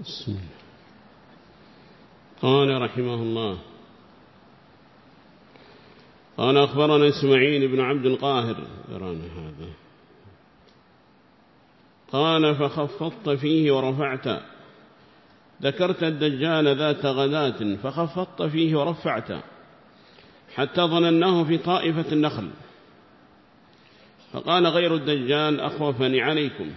بسم الله. قال رحمه الله قال أخبرنا إسماعيل بن عبد القاهر يرانا هذا قال فخفضت فيه ورفعت ذكرت الدجال ذات غداة فخفضت فيه ورفعت حتى ظنناه في طائفة النخل فقال غير الدجال أخوفني عليكم.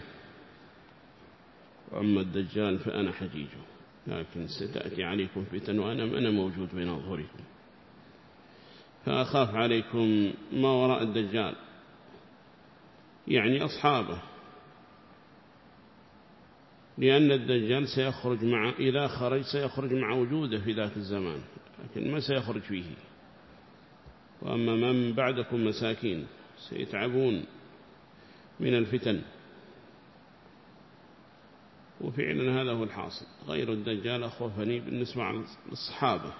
وأما الدجال فأنا حجيجه لكن ستأتي عليكم فتن وأنا أنا موجود بين أظهركم فأخاف عليكم ما وراء الدجال يعني أصحابه لأن الدجال سيخرج مع إذا خرج سيخرج مع وجوده في ذاك الزمان لكن ما سيخرج فيه. وأما من بعدكم مساكين سيتعبون من الفتن. وفعلا هذا هو الحاصل. غير الدجال أخوفني بالنسبة للصحابة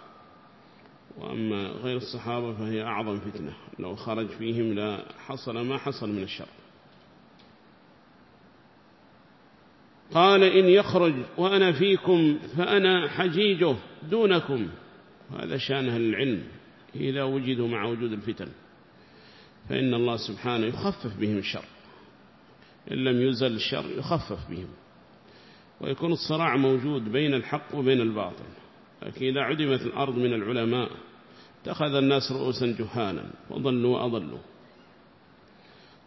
وأما غير الصحابة فهي أعظم فتنة. لو خرج فيهم لا حصل ما حصل من الشر. قال إن يخرج وأنا فيكم فأنا حجيجه دونكم. هذا شان أهل العلم. إذا وجدوا مع وجود الفتن. فإن الله سبحانه يخفف بهم الشر. إن لم يزل الشر يخفف بهم. ويكون الصراع موجود بين الحق وبين الباطل. لكن إذا عدمت الأرض من العلماء اتخذ الناس رؤوسا جهانا وضلوا وأضلوا.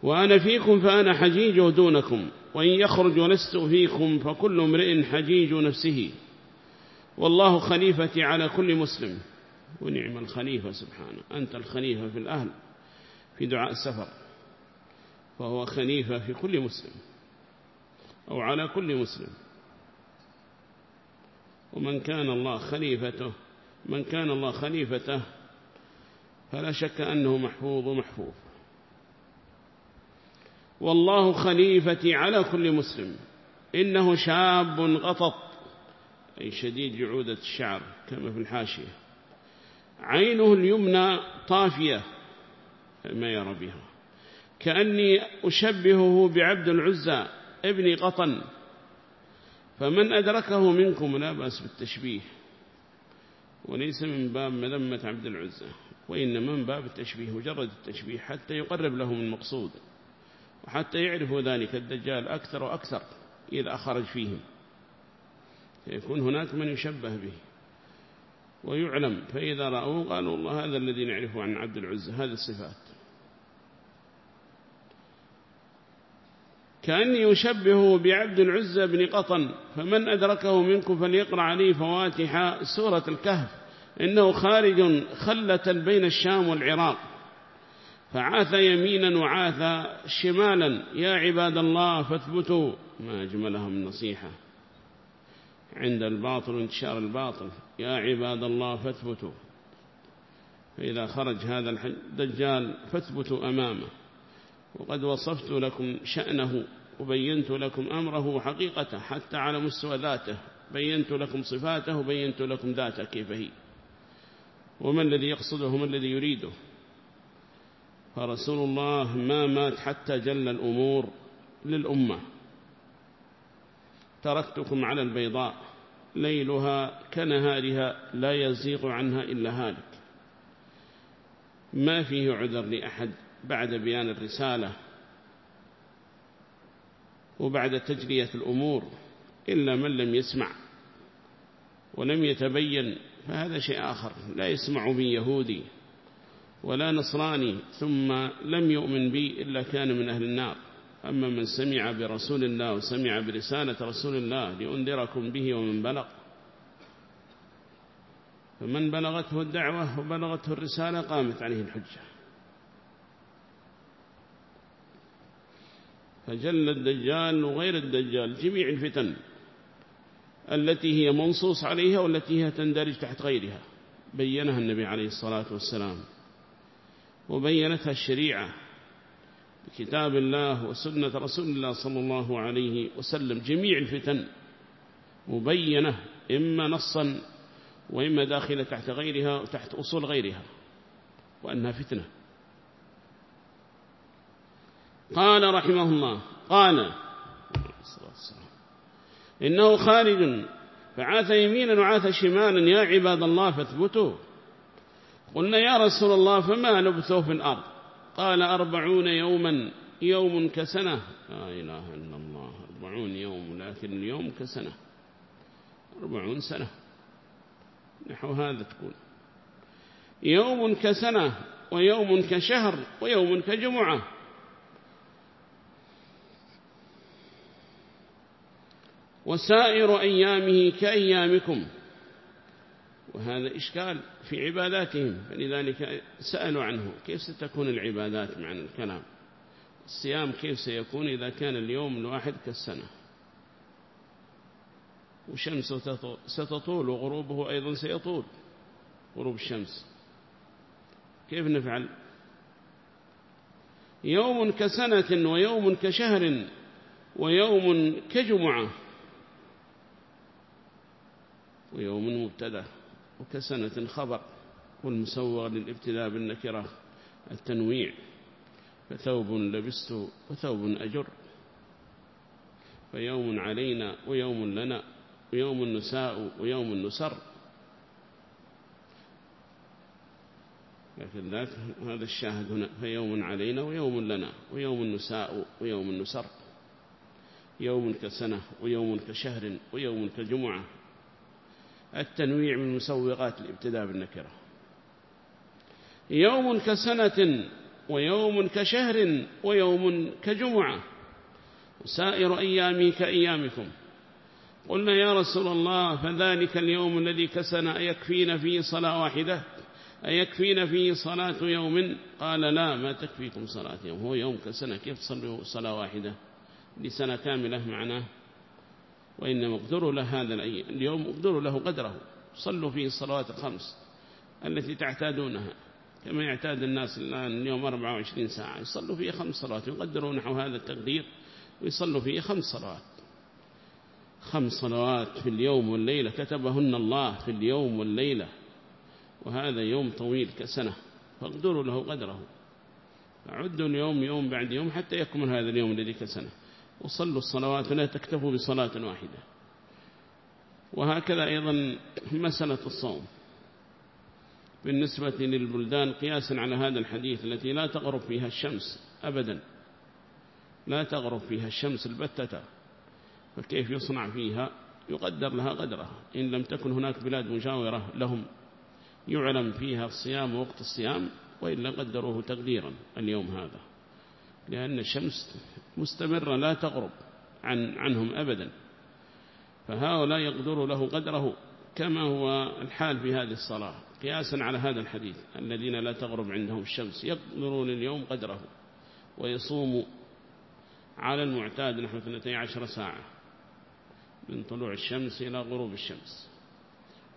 وأنا فيكم فأنا حجيج دونكم وإن يخرج ولست فيكم فكل امرئ حجيج نفسه. والله خليفتي على كل مسلم. ونعم الخليفة سبحانه. أنت الخليفة في الأهل في دعاء السفر. فهو خليفة في كل مسلم أو على كل مسلم. ومن كان الله خليفته من كان الله خليفته فلا شك أنه محفوظ ومحفوظ. والله خليفتي على كل مسلم إنه شاب غطط أي شديد جعودة الشعر كما في الحاشية. عينه اليمنى طافية ما يرى بها. كأني أشبهه بعبد العزى ابن قطن. فمن أدركه منكم لا بأس بالتشبيه وليس من باب مذمة عبد العزى وإنما من باب التشبيه مجرد التشبيه حتى يقرب لهم المقصود وحتى يعرفوا ذلك الدجال أكثر وأكثر إذا خرج فيهم. يكون هناك من يشبه به ويعلم. فإذا رأوه قالوا الله هذا الذي نعرفه عن عبد العزة هذه الصفات. كأني يشبه بعبد العزة بن قطن فمن أدركه منكم فليقرأ عليه فواتح سورة الكهف إنه خارج خلة بين الشام والعراق. فعاث يمينا وعاث شمالا يا عباد الله فاثبتوا. ما أجملها من نصيحة. عند الباطل وانتشار الباطل يا عباد الله فاثبتوا. فإذا خرج هذا الدجال فاثبتوا أمامه. وقد وصفت لكم شأنه وبينت لكم أمره وحقيقته حتى على مستوى ذاته. بينت لكم صفاته وبينت لكم ذاته كيف هي. وما الذي يقصده وما الذي يريده. فرسول الله ما مات حتى جل الأمور للأمة. تركتكم على البيضاء. ليلها كنهارها لا يزيغ عنها إلا هالك. ما فيه عذر لأحد. بعد بيان الرسالة وبعد تجرية الأمور إلا من لم يسمع ولم يتبين فهذا شيء آخر. لا يسمع بي يهودي ولا نصراني ثم لم يؤمن بي إلا كان من أهل النار. أما من سمع برسول الله وسمع برسالة رسول الله لأنذركم به ومن بلغ فمن بلغته الدعوة وبلغته الرسالة قامت عليه الحجة. فجل الدجال وغير الدجال جميع الفتن التي هي منصوص عليها والتي هي تندرج تحت غيرها. بينها النبي عليه الصلاة والسلام وبينتها الشريعة بكتاب الله وسنة رسول الله صلى الله عليه وسلم جميع الفتن مبينة إما نصا وإما داخلة تحت غيرها وتحت أصول غيرها وأنها فتنة. قال رحمه الله قال إنه خارج فعاث يمينا وعاث شمالا يا عباد الله فاثبتوا قلنا يا رسول الله فما لبثوا في الأرض؟ قال أربعون يوما يوم كسنة. لا إله إلا الله أربعون يوم لكن اليوم كسنة. أربعون سنة. نحو هذا تكون يوم كسنة ويوم كشهر ويوم كجمعة. وسائر أيامه كأيامكم. وهذا إشكال في عباداتهم فلذلك سألوا عنه كيف ستكون العبادات مع الكلام؟ الصيام كيف سيكون إذا كان اليوم الواحد كالسنة؟ وشمس ستطول وغروبه أيضا سيطول غروب الشمس. كيف نفعل؟ يوم كسنة ويوم كشهر ويوم كجمعة. ويوم مبتدأ وكسنة خبر والمسوغ للابتداء بالنكرة التنويع فثوب لبست وثوب أجر. فيوم علينا ويوم لنا ويوم نساء ويوم نسر. لكن هذا الشاهد هنا فيوم علينا ويوم لنا ويوم نساء ويوم نسر. يوم كسنة ويوم كشهر ويوم كجمعة. التنويع من مسوغات الابتداء بالنكرة. يوم كسنة ويوم كشهر ويوم كجمعة. وسائر أيامي كأيامكم. قلنا يا رسول الله فذلك اليوم الذي كسنا أيكفينا فيه صلاة واحدة؟ أيكفينا فيه صلاة يوم؟ قال لا ما تكفيكم صلاة يوم. هو يوم كسنة كيف تصلوا صلاة واحدة؟ لسنة كاملة معناه. وإنما اقدروا له هذا اليوم اقدروا له قدره. صلوا فيه الصلوات الخمس التي تعتادونها. كما يعتاد الناس الآن اليوم 24 ساعة. يصلوا فيه خمس صلوات. يقدروا نحو هذا التقدير. ويصلوا فيه خمس صلوات. خمس صلوات في اليوم والليلة. كتبهن الله في اليوم والليلة. وهذا يوم طويل كسنة. فاقدروا له قدره. فعدوا اليوم يوم بعد يوم حتى يكمل هذا اليوم الذي كسنة. وصلوا الصلوات لا تكتفوا بصلاة واحدة. وهكذا أيضا مسألة الصوم. بالنسبة للبلدان قياسا على هذا الحديث التي لا تغرب فيها الشمس أبدا. لا تغرب فيها الشمس البتة. فكيف يصنع فيها؟ يقدر لها قدرها. إن لم تكن هناك بلاد مجاورة لهم يعلم فيها الصيام ووقت الصيام وإلا قدروه تقديرا اليوم هذا. لأن الشمس مستمرة لا تغرب عن عنهم أبدا. فهؤلاء يقدروا له قدره كما هو الحال في هذه الصلاة. قياسا على هذا الحديث الذين لا تغرب عندهم الشمس يقدرون اليوم قدره ويصوموا على المعتاد نحو 12 ساعة من طلوع الشمس إلى غروب الشمس.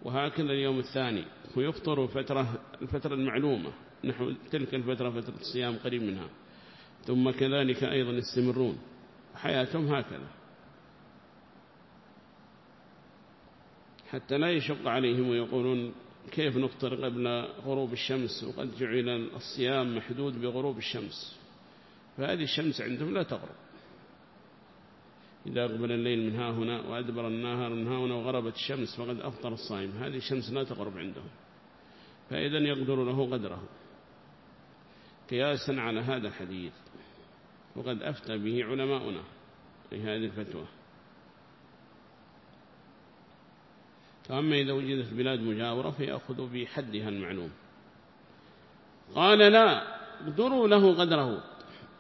وهكذا اليوم الثاني ويفطر فترة الفترة المعلومة نحو تلك الفترة فترة الصيام قريب منها. ثم كذلك أيضا يستمرون. حياتهم هكذا. حتى لا يشق عليهم ويقولون كيف نفطر قبل غروب الشمس وقد جعل الصيام محدود بغروب الشمس. فهذه الشمس عندهم لا تغرب. إذا أقبل الليل من ها هنا وأدبر النهار من ها هنا وغربت الشمس فقد أفطر الصائم. هذه الشمس لا تغرب عندهم. فإذا يقدر له قدره قياسا على هذا الحديث. وقد أفتى به علماؤنا في هذه الفتوى. فأما إذا وجدت بلاد مجاورة فيأخذوا بحدها المعلوم. قال لا اقدروا له قدره.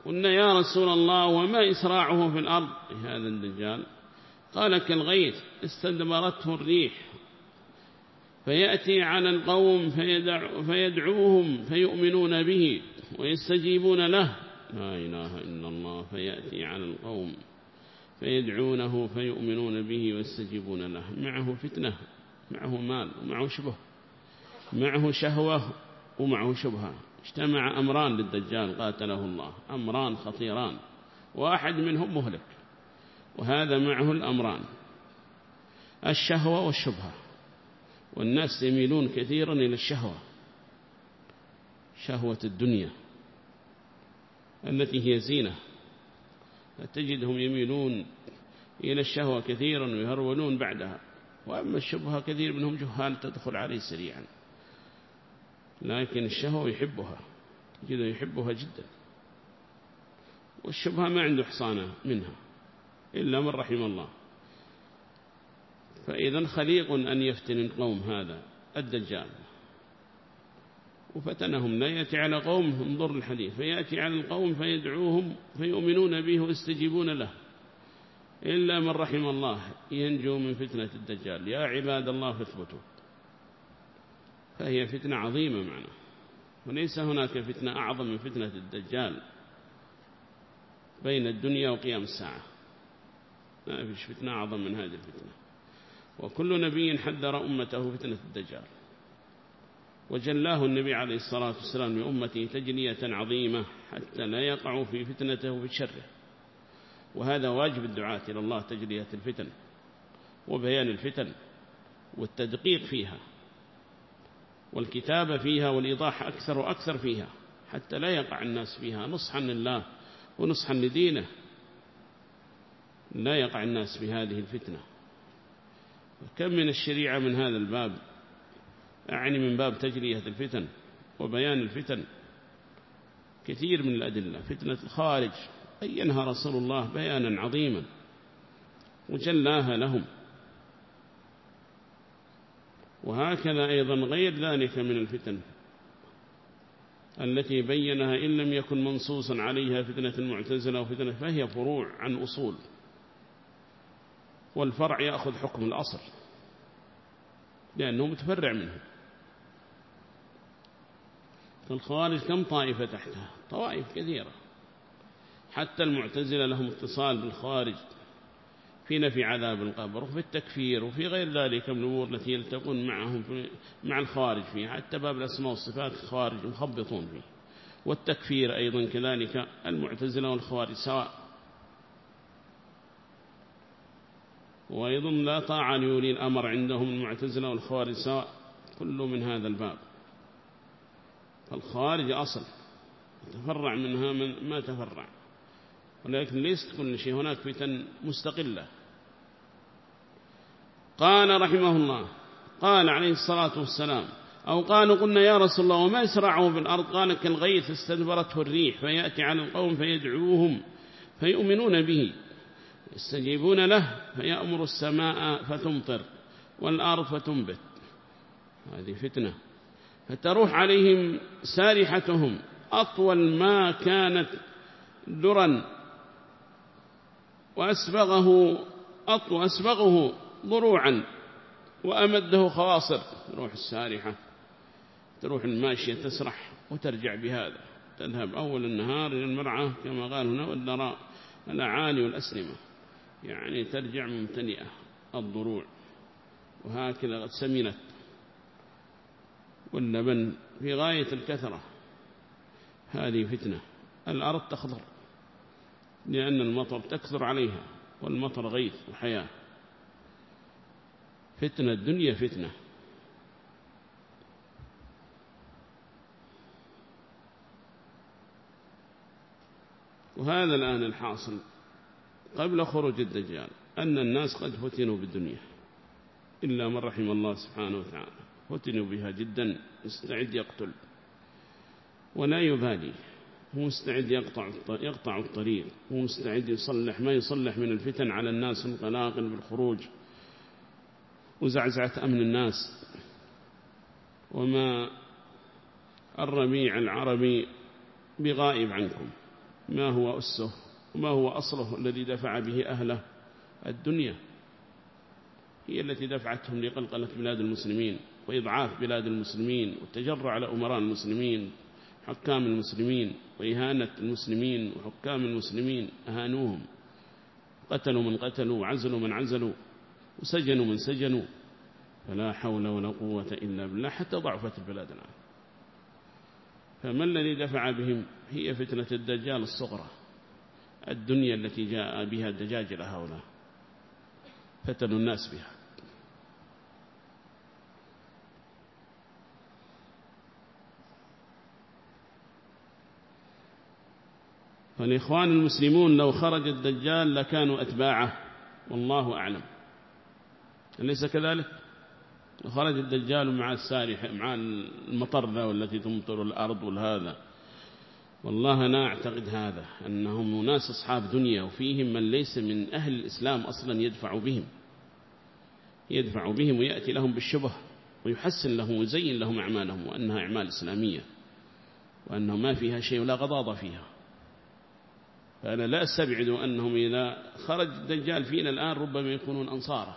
قلنا يا رسول الله وما إسراعه في الأرض؟ هذا الدجال قال كالغيث استدبرته الريح. فيأتي على القوم فيدع فيدعوهم فيؤمنون به. ويستجيبون له. لا إله إلا الله فيأتي على القوم فيدعونه فيؤمنون به ويستجيبون له. معه فتنة معه مال ومعه شبه معه شهوة ومعه شبهة. اجتمع أمران للدجال قاتله الله. أمران خطيران واحد منهم مهلك وهذا معه الأمران. الشهوة والشبهة. والناس يميلون كثيرا إلى الشهوة شهوة الدنيا. التي هي زينة. تجدهم يميلون إلى الشهوة كثيرا ويهرولون بعدها. وأما الشبهة كثير منهم جهال تدخل عليه سريعا. لكن الشهوة يحبها جدا يحبها جدا. والشبهة ما عنده حصانة منها إلا من رحم الله. فإذا خليق أن يفتن القوم هذا الدجال. وفتنهم. لا يأتي على قوم انظر الحديث. فيأتي على القوم فيدعوهم فيؤمنون به ويستجيبون له. إلا من رحم الله ينجو من فتنة الدجال. يا عباد الله فاثبتوا فهي فتنة عظيمة معنا. وليس هناك فتنة أعظم من فتنة الدجال بين الدنيا وقيام الساعة. ما فيش فتنة أعظم من هذه الفتنة. وكل نبي حذر أمته فتنة الدجال. وجلاه النبي عليه الصلاة والسلام لأمته تجلية عظيمة حتى لا يقعوا في فتنته في شره. وهذا واجب الدعاة إلى الله تجلية الفتن وبيان الفتن والتدقيق فيها والكتابة فيها والإيضاح أكثر وأكثر فيها حتى لا يقع الناس فيها. نصحا لله ونصحا لدينه. لا يقع الناس في هذه الفتنة. وكم من الشريعة من هذا الباب أعني من باب تجلية الفتن وبيان الفتن. كثير من الأدلة فتنة الخارج بينها رسول الله بيانا عظيما وجلاها لهم. وهكذا أيضا غير ذلك من الفتن التي بينها إن لم يكن منصوصا عليها فتنة المعتزلة وفتنة فهي فروع عن أصول. والفرع يأخذ حكم الأصل لأنه متفرع منه فالخوارج كم طائفة تحتها؟ طوائف كثيرة. حتى المعتزلة لهم اتصال بالخارج في نفي عذاب القبر وفي التكفير وفي غير ذلك من الأمور التي يلتقون معهم في مع الخارج فيها. حتى باب الأسماء والصفات الخارج مخبطون فيه. والتكفير أيضا كذلك المعتزلة والخوارج سواء وأيضا لا طاعة ليولي الأمر عندهم المعتزلة والخوارج سواء كل من هذا الباب. فالخوارج أصل. تفرع منها من ما تفرع. ولكن ليست كل شيء. هناك فتن مستقلة. قال رحمه الله قال عليه الصلاة والسلام أو قالوا قلنا يا رسول الله وما يسرعه بالأرض قال كالغيث استدبرته الريح فيأتي على القوم فيدعوهم فيؤمنون به. يستجيبون له فيأمر السماء فتمطر والأرض فتنبت. هذه فتنة. فتروح عليهم سارحتهم. أطول ما كانت درا. وأسبغه أطو أسبغه ضروعا. وأمده خواصر. تروح السارحة. تروح الماشية تسرح وترجع بهذا. تذهب أول النهار إلى المرعى كما قال هنا والدراء الأعالي والأسلمة. يعني ترجع ممتلئة الضروع. وهكذا قد سمنت واللبن في غاية الكثرة. هذه فتنة. الأرض تخضر لأن المطر تكثر عليها والمطر غيث وحياة فتنة الدنيا فتنة. وهذا الآن الحاصل قبل خروج الدجال أن الناس قد فتنوا بالدنيا إلا من رحم الله سبحانه وتعالى. فتنوا بها جدا استعد يقتل. ولا يبالي هو مستعد يقطع يقطع الطريق هو مستعد يصلح ما يصلح من الفتن على الناس انطلاقا بالخروج. وزعزعة أمن الناس. وما الربيع العربي بغائب عنكم. ما هو أسه وما هو أصله الذي دفع به أهله؟ الدنيا هي التي دفعتهم لقلقلة بلاد المسلمين. وإضعاف بلاد المسلمين والتجرع على أمراء المسلمين حكام المسلمين وإهانة المسلمين وحكام المسلمين أهانوهم. قتلوا من قتلوا وعزلوا من عزلوا وسجنوا من سجنوا. فلا حول ولا قوة إلا بالله حتى ضعفت البلاد الآن. فما الذي دفع بهم؟ هي فتنة الدجال الصغرى. الدنيا التي جاء بها الدجاجل هؤلاء. فتنوا الناس بها. فالإخوان المسلمون لو خرج الدجال لكانوا أتباعه والله أعلم. أليس كذلك؟ خرج الدجال مع السارح مع المطر ذا والتي تمطر الأرض والهذا والله أنا أعتقد هذا أنهم ناس أصحاب دنيا وفيهم من ليس من أهل الإسلام أصلا يدفع بهم. يدفع بهم ويأتي لهم بالشبه ويحسن لهم ويزين لهم أعمالهم وأنها أعمال إسلامية وأنه ما فيها شيء ولا غضاضة فيها. فأنا لا أستبعد أنهم إذا خرج الدجال فينا الآن ربما يكونون أنصاره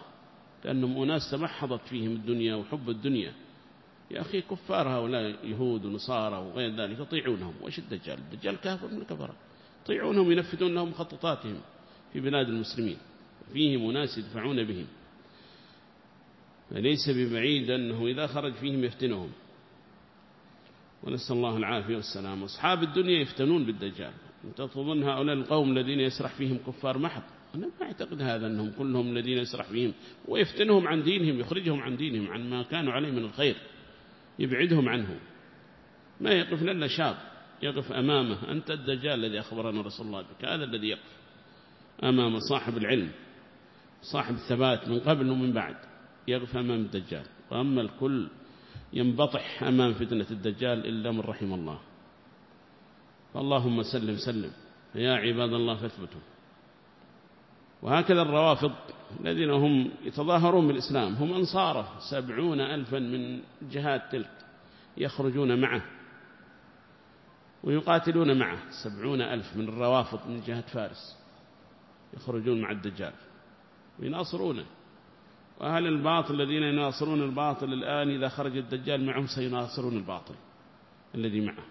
لأنهم أناس تمحضت فيهم الدنيا وحب الدنيا. يا أخي كفار هؤلاء يهود ونصارى وغير ذلك يطيعونهم. وإيش الدجال؟ الدجال كافر من الكفرة. يطيعونهم ينفذون لهم خططاتهم في بلاد المسلمين. فيهم أناس يدفعون بهم. فليس ببعيد أنه إذا خرج فيهم يفتنهم؟ ونسأل الله العافية والسلام. أصحاب الدنيا يفتنون بالدجال. تظن هؤلاء القوم الذين يسرح فيهم كفار محض. أنا ما أعتقد هذا أنهم كلهم الذين يسرح فيهم. ويفتنهم عن دينهم يخرجهم عن دينهم عن ما كانوا عليه من الخير. يبعدهم عنه ما يقف لنا شاب يقف أمامه. أنت الدجال الذي أخبرنا رسول الله بك. هذا الذي يقف أمام صاحب العلم صاحب الثبات من قبل ومن بعد. يقف أمام الدجال. وأما الكل ينبطح أمام فتنة الدجال إلا من رحم الله. فاللهم سلم سلم. يا عباد الله فاثبتوا. وهكذا الروافض الذين هم يتظاهرون بالإسلام هم أنصاره سبعون ألفا من جهات تلك يخرجون معه ويقاتلون معه. سبعون ألف من الروافض من جهة فارس يخرجون مع الدجال ويناصرونه. وأهل الباطل الذين يناصرون الباطل الآن إذا خرج الدجال معهم سيناصرون الباطل الذي معه.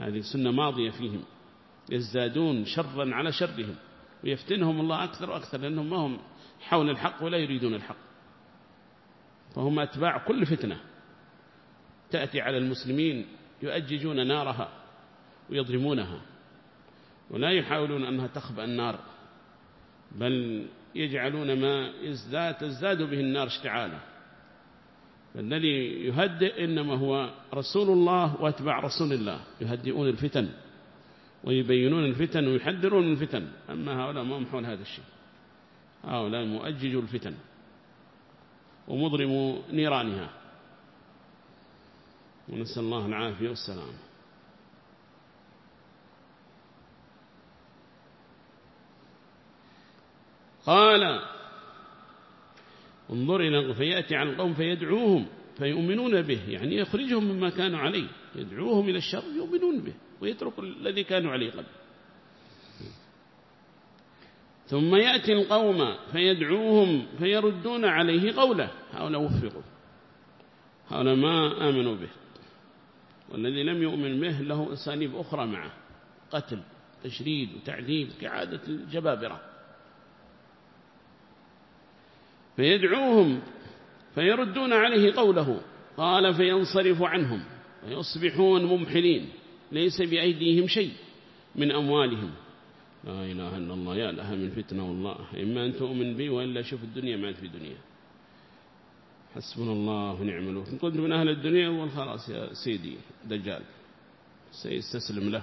هذه سنة ماضية فيهم يزدادون شرا على شرهم ويفتنهم الله أكثر وأكثر لأنهم ما هم حول الحق ولا يريدون الحق. فهم أتباع كل فتنة. تأتي على المسلمين يؤججون نارها ويضرمونها ولا يحاولون أنها تخبأ النار بل يجعلون ما يزداد تزداد به النار اشتعالا. فالذي يهدئ إنما هو رسول الله واتباع رسول الله يهدئون الفتن ويبينون الفتن ويحذرون من الفتن. أما هؤلاء ما محول هذا الشيء. هؤلاء مؤججوا الفتن ومضرموا نيرانها. ونسأل الله العافية والسلام. قال انظر إلى فيأتي على القوم فيدعوهم فيؤمنون به يعني يخرجهم مما كانوا عليه يدعوهم إلى الشر يؤمنون به ويترك الذي كانوا عليه قبل. ثم يأتي القوم فيدعوهم فيردون عليه قوله هؤلاء وفقوا هؤلاء ما آمنوا به والذي لم يؤمن به له أساليب أخرى معه قتل تشريد وتعذيب كعادة الجبابرة. فيدعوهم فيردون عليه قوله قال فينصرف عنهم ويصبحون ممحلين ليس بأيديهم شيء من أموالهم. لا إله إلا الله يا لها من فتنة والله إما أن تؤمن بي وإلا شوف الدنيا ما في دنيا. حسبنا الله ونعم الوكيل. كنت من أهل الدنيا؟ والخلاص يا سيدي دجال سيستسلم له.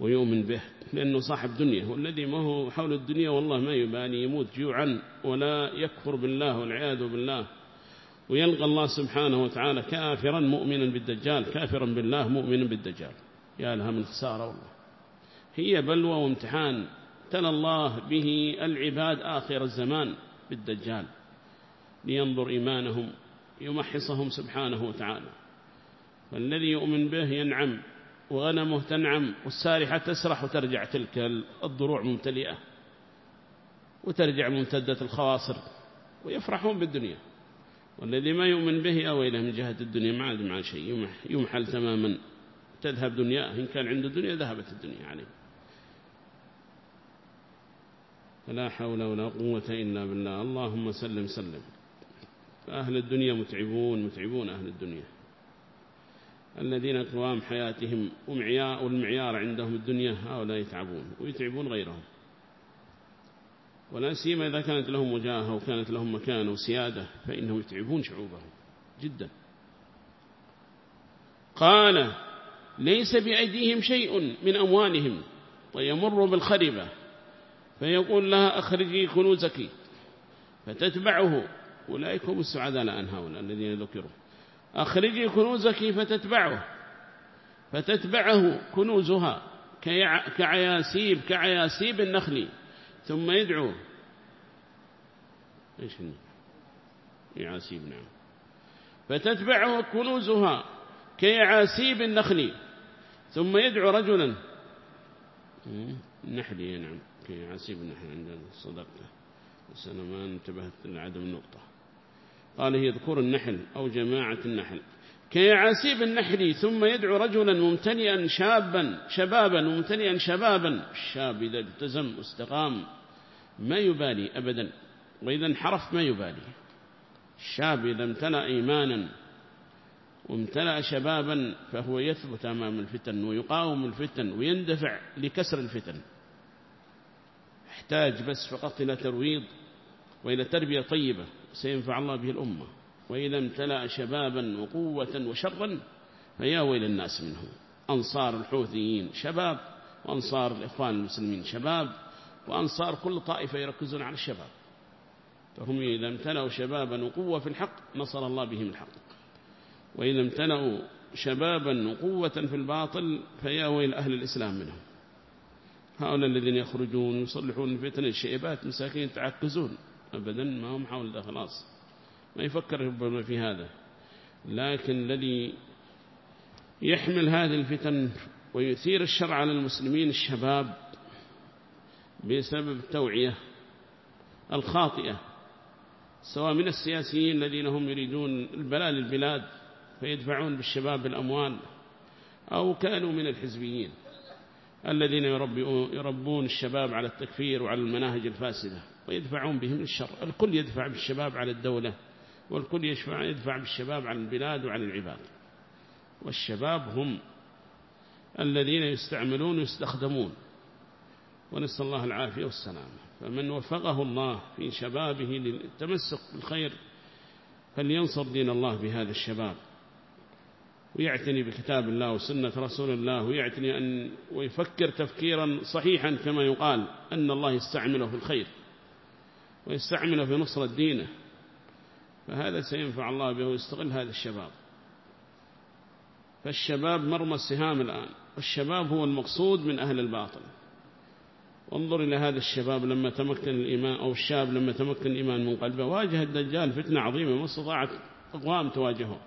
ويؤمن به لأنه صاحب دنيا. والذي ما هو حول الدنيا والله ما يبالي يموت جوعا ولا يكفر بالله والعياذ بالله. ويلقى الله سبحانه وتعالى كافرا مؤمنا بالدجال كافرا بالله مؤمنا بالدجال. يا لها من خسارة والله. هي بلوى وامتحان تلى الله به العباد آخر الزمان بالدجال لينظر إيمانهم يمحصهم سبحانه وتعالى. فالذي يؤمن به ينعم وغنمه تنعم والسارحة تسرح وترجع تلك الضروع ممتلئة وترجع ممتدة الخواصر ويفرحون بالدنيا. والذي ما يؤمن به أويله من جهة الدنيا ما عاد مع شيء يمحل تماما. تذهب دنياه إن كان عنده دنيا ذهبت الدنيا عليه. فلا حول ولا قوة إلا بالله. اللهم سلم سلم. فأهل الدنيا متعبون متعبون أهل الدنيا. الذين قوام حياتهم والمعيار عندهم الدنيا هؤلاء يتعبون ويتعبون غيرهم. ولا سيما إذا كانت لهم وجاهة وكانت لهم مكان وسيادة فإنهم يتعبون شعوبهم جدا. قال ليس بأيديهم شيء من أموالهم ويمر بالخربة فيقول لها أخرجي كنوزك فتتبعه. أولئك هم السعداء الآن هؤلاء الذين ذكروا. أخرجي كنوزك فتتبعه. فتتبعه كنوزها كعياسيب كعياسيب النخل. ثم يدعو. إيش يعاسيب نعم. فتتبعه كنوزها كيعاسيب النخل. ثم يدعو رجلا. النحل نعم. كيعاسيب النحل عند صدقته بس أنا ما انتبهت لعدم النقطة. قال هي ذكور النحل أو جماعة النحل. كيعاسيب النحل ثم يدعو رجلا ممتلئا شابا شبابا ممتلئا شبابا. الشاب إذا التزم واستقام ما يبالي أبدا وإذا انحرف ما يبالي. الشاب إذا امتلأ إيمانا وامتلأ شبابا فهو يثبت أمام الفتن ويقاوم الفتن ويندفع لكسر الفتن. يحتاج بس فقط إلى ترويض وإلى تربية طيبة. سينفع الله به الأمة. وإذا امتلأ شبابا وقوة وشرا فيا ويل الناس منه أنصار الحوثيين شباب وأنصار الإخوان المسلمين شباب وأنصار كل طائفة يركزون على الشباب. فهم إذا امتلأوا شبابا وقوة في الحق نصر الله بهم الحق. وإذا امتلأوا شبابا وقوة في الباطل فيا ويل أهل الإسلام منهم. هؤلاء الذين يخرجون يصلحون الفتن الشيبات مساكين يتعكزون. أبدا ما هم حول ذا خلاص. ما يفكر ربما في هذا. لكن الذي يحمل هذه الفتن ويثير الشر على المسلمين الشباب بسبب التوعية الخاطئة سواء من السياسيين الذين هم يريدون البلاء للبلاد فيدفعون بالشباب الأموال أو كانوا من الحزبيين الذين يربون الشباب على التكفير وعلى المناهج الفاسدة. ويدفعون بهم الشر الكل يدفع بالشباب على الدولة والكل يدفع, يدفع بالشباب على البلاد وعلى العباد. والشباب هم الذين يستعملون ويستخدمون. ونسأل الله العافية والسلامة فمن وفقه الله في شبابه للتمسك بالخير فلينصر دين الله بهذا الشباب. ويعتني بكتاب الله وسنة رسول الله ويعتني أن ويفكر تفكيرا صحيحا كما يقال أن الله يستعمله في الخير ويستعمله في نصرة دينه فهذا سينفع الله به ويستغل هذا الشباب. فالشباب مرمى السهام الآن. والشباب هو المقصود من أهل الباطل. وانظر إلى هذا الشباب لما تمكن الإيمان أو الشاب لما تمكن الإيمان من قلبه. واجه الدجال فتنة عظيمة ما استطاعت أقوام تواجهه.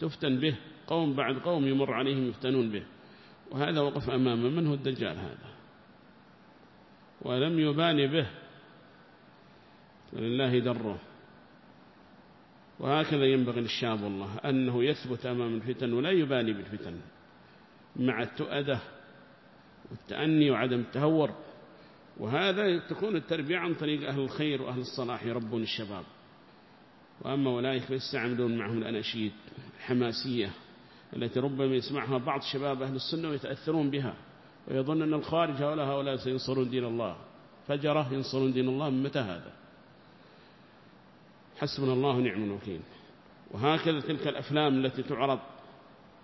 تفتن به قوم بعد قوم يمر عليهم يفتنون به. وهذا وقف أمامه. من هو الدجال هذا؟ ولم يبان به. ولله دره. وهكذا ينبغي للشاب والله أنه يثبت أمام الفتن ولا يبالي بالفتن مع التؤدة والتأني وعدم التهور. وهذا تكون التربية عن طريق أهل الخير وأهل الصلاح يربون الشباب. وأما أولئك فيستعملون معهم الأناشيد الحماسية التي ربما يسمعها بعض شباب أهل السنة ويتأثرون بها. ويظن أن الخارج هؤلاء هؤلاء سينصرون دين الله. فجرة ينصرون دين الله. من متى هذا؟ حسبنا الله ونعم الوكيل. وهكذا تلك الأفلام التي تعرض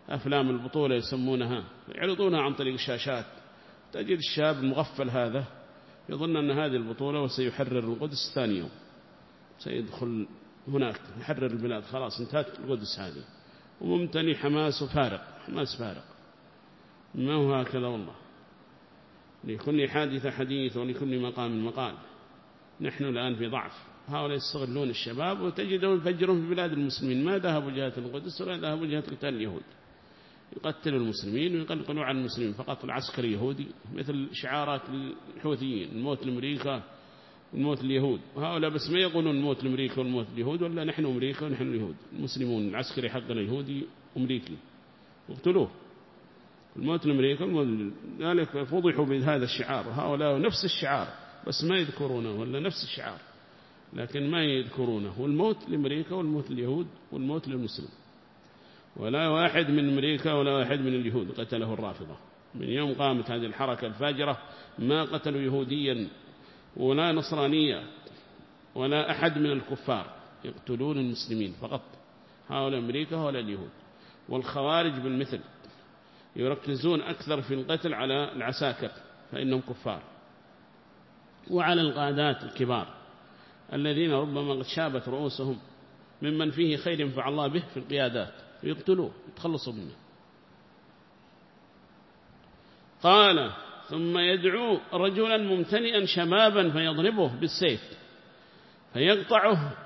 أفلام البطولة يسمونها يعرضونها عن طريق الشاشات. تجد الشاب المغفل هذا يظن أن هذه البطولة وسيحرر القدس ثاني يوم. سيدخل هناك يحرر البلاد خلاص انتهت القدس هذه. وممتلي حماس فارق حماس فارق. ما هو هكذا والله؟ لكل حادثة حديث ولكل مقام مقال. نحن الآن في ضعف. هؤلاء يستغلون الشباب وتجدهم يفجرون في بلاد المسلمين. ما ذهبوا جهة القدس ولا ذهبوا جهة قتال اليهود. يقتلوا المسلمين ويقلقلوا عن المسلمين فقط العسكري يهودي مثل شعارات الحوثيين الموت لأمريكا والموت اليهود. وهؤلاء بس ما يقولون الموت لأمريكا والموت اليهود ولا نحن أمريكا ونحن اليهود. المسلمون العسكري حقنا يهودي أمريكي. اقتلوه. الموت لأمريكا ذلك فضحوا بهذا الشعار. هؤلاء نفس الشعار بس ما يذكرونه ولا نفس الشعار. لكن ما يذكرونه والموت لأمريكا والموت لليهود والموت للمسلم. ولا واحد من أمريكا ولا واحد من اليهود قتله الرافضة. من يوم قامت هذه الحركة الفاجرة ما قتلوا يهوديا ولا نصرانية ولا أحد من الكفار. يقتلون المسلمين فقط. هؤلاء أمريكا ولا اليهود. والخوارج بالمثل يركزون أكثر في القتل على العساكر فإنهم كفار. وعلى القادات الكبار. الذين ربما قد شابت رؤوسهم ممن فيه خير ينفع الله به في القيادات يقتلوه يتخلصوا منه. قال ثم يدعو رجلا ممتلئا شبابا فيضربه بالسيف فيقطعه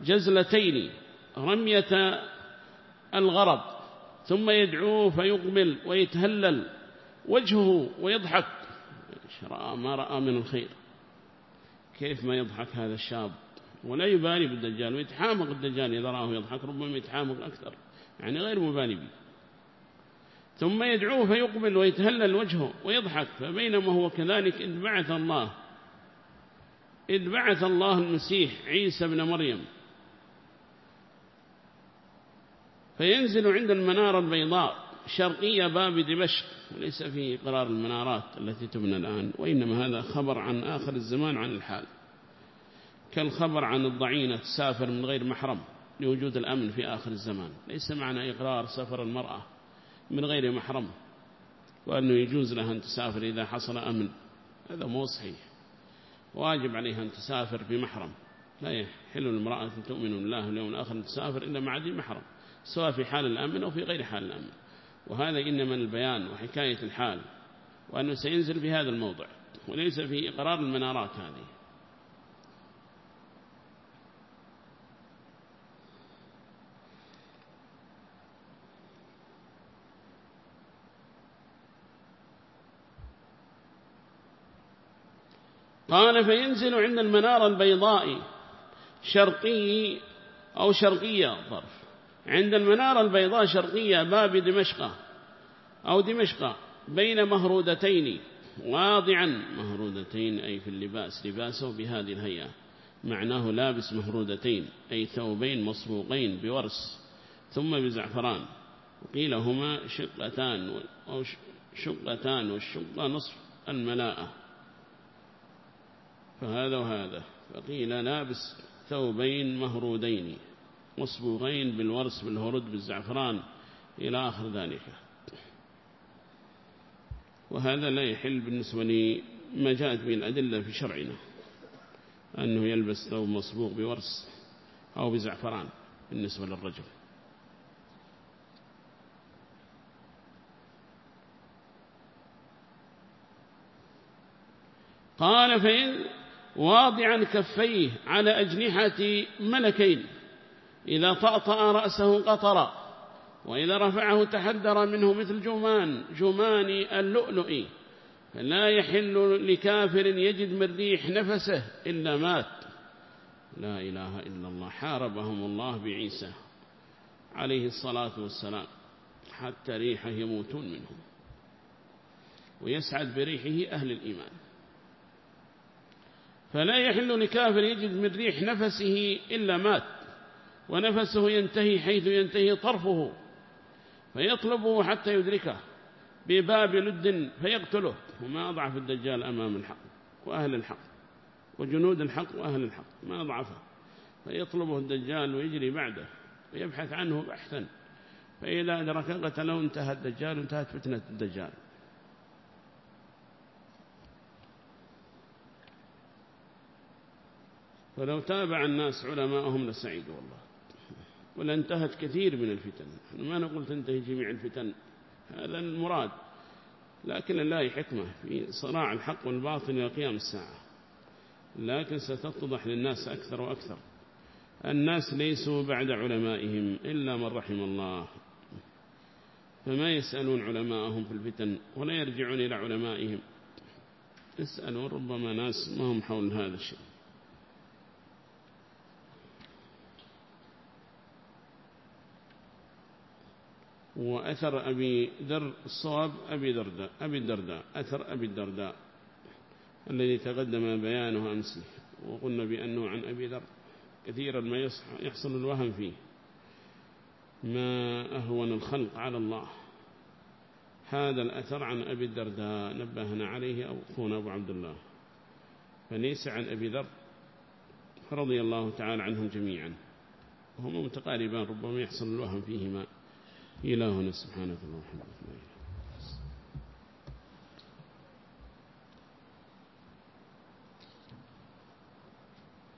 جزلتين رمية الغرض ثم يدعوه فيقبل ويتهلل وجهه ويضحك. ما رأى من الخير. كيف ما يضحك هذا الشاب؟ ولا يبالي بالدجال ويتحامق الدجال إذا رآه يضحك ربما يتحامق أكثر يعني غير مبالي به. ثم يدعوه فيقبل ويتهلل وجهه ويضحك فبينما هو كذلك إذ بعث الله إذ بعث الله المسيح عيسى بن مريم. فينزل عند المنارة البيضاء شرقية باب دمشق وليس فيه قرار المنارات التي تبنى الآن وإنما هذا خبر عن آخر الزمان عن الحال. كالخبر عن الضعينة تسافر من غير محرم لوجود الأمن في آخر الزمان. ليس معنى إقرار سفر المرأة من غير محرم وأنه يجوز لها أن تسافر إذا حصل أمن. هذا مو صحيح. واجب عليها أن تسافر بمحرم. لا يحل المرأة تؤمن بالله واليوم الآخر أن تسافر إلا مع ذي محرم سواء في حال الأمن أو في غير حال الأمن. وهذا إنما البيان وحكاية الحال وأنه سينزل في هذا الموضع وليس في إقرار المنارات هذه. قال فينزل عند المنارة البيضاء شرقي أو شرقية ظرف. عند المنارة البيضاء شرقية باب دمشق أو دمشق بين مهرودتين واضعا مهرودتين أي في اللباس لباسه بهذه الهيئة. معناه لابس مهرودتين أي ثوبين مصبوغين بورس ثم بزعفران. وقيل هما شقتان أو شقتان والشقة نصف الملاءة. فهذا وهذا. فقيل لابس ثوبين مهرودين. مصبوغين بالورس بالهرد بالزعفران إلى آخر ذلك. وهذا لا يحل بالنسبة لما جاءت به الأدلة في شرعنا أنه يلبس ثوب مصبوغ بورس أو بزعفران بالنسبة للرجل. قال فإن واضعا كفيه على أجنحة ملكين إذا طأطأ رأسه قطر وإذا رفعه تحدر منه مثل جمان جمان اللؤلؤ. فلا يحل لكافر يجد من ريح نفسه إلا مات. لا إله إلا الله. حاربهم الله بعيسى عليه الصلاة والسلام حتى ريحه يموتون منهم. ويسعد بريحه أهل الإيمان. فلا يحل لكافر يجد من ريح نفسه إلا مات. ونفسه ينتهي حيث ينتهي طرفه فيطلبه حتى يدركه بباب لد فيقتله. وما أضعف الدجال أمام الحق وأهل الحق وجنود الحق وأهل الحق ما أضعفه. فيطلبه الدجال ويجري بعده ويبحث عنه بحثا. فإذا أدرك قتله انتهى الدجال انتهت فتنة الدجال. فلو تابع الناس علماءهم لسعيدوا والله. ولانتهت كثير من الفتن. ما نقول تنتهي جميع الفتن هذا المراد. لكن لله حكمة في صراع الحق والباطل إلى قيام الساعة. لكن ستتضح للناس أكثر وأكثر. الناس ليسوا بعد علمائهم إلا من رحم الله. فما يسألون علماءهم في الفتن ولا يرجعون إلى علمائهم. يسألون ربما ناس ما هم حول هذا الشيء. وأثر أبي در الصواب أبي درداء أبي الدرداء أثر أبي الدرداء الذي تقدم بيانه أمس وقلنا بأنه عن أبي در كثيرا ما يحصل الوهم فيه. ما أهون الخلق على الله؟ هذا الأثر عن أبي الدرداء نبهنا عليه أخونا أبو عبد الله. فليس عن أبي ذر رضي الله تعالى عنهم جميعا. وهما متقاربان ربما يحصل الوهم فيهما. إلهنا سبحانه وتعالى.